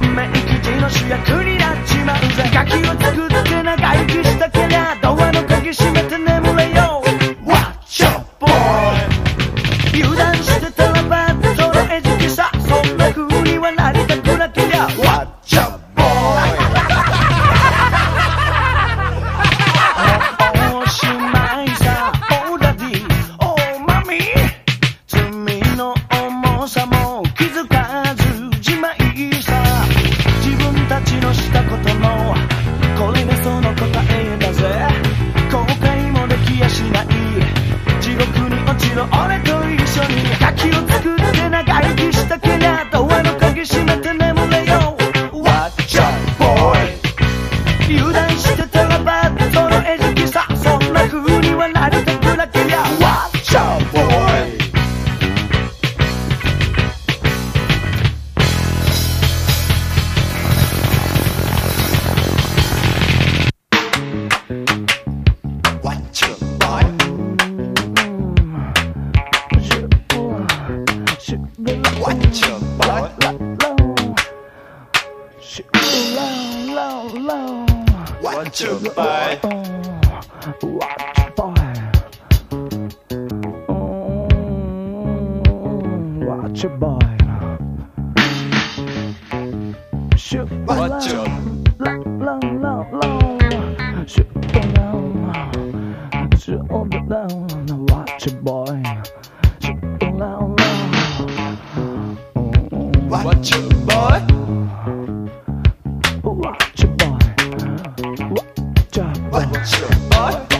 免疫地の主役になっちまうぜ。ガキを作って長生きしたけりゃドアの鍵閉めて眠れよ。Watch boy 油断してたらばその餌けさそんな風にはなりたくなけりゃ。Watch boy おしまいさオーディ罪の重さも気づか口のしたことこれがその答えだ Watch your butt. Watch your butt. Watch your butt. Watch your butt. Shoot. Shoot, down, watch your boy. Watch your boy. Watch your boy. Watch your boy. Watch your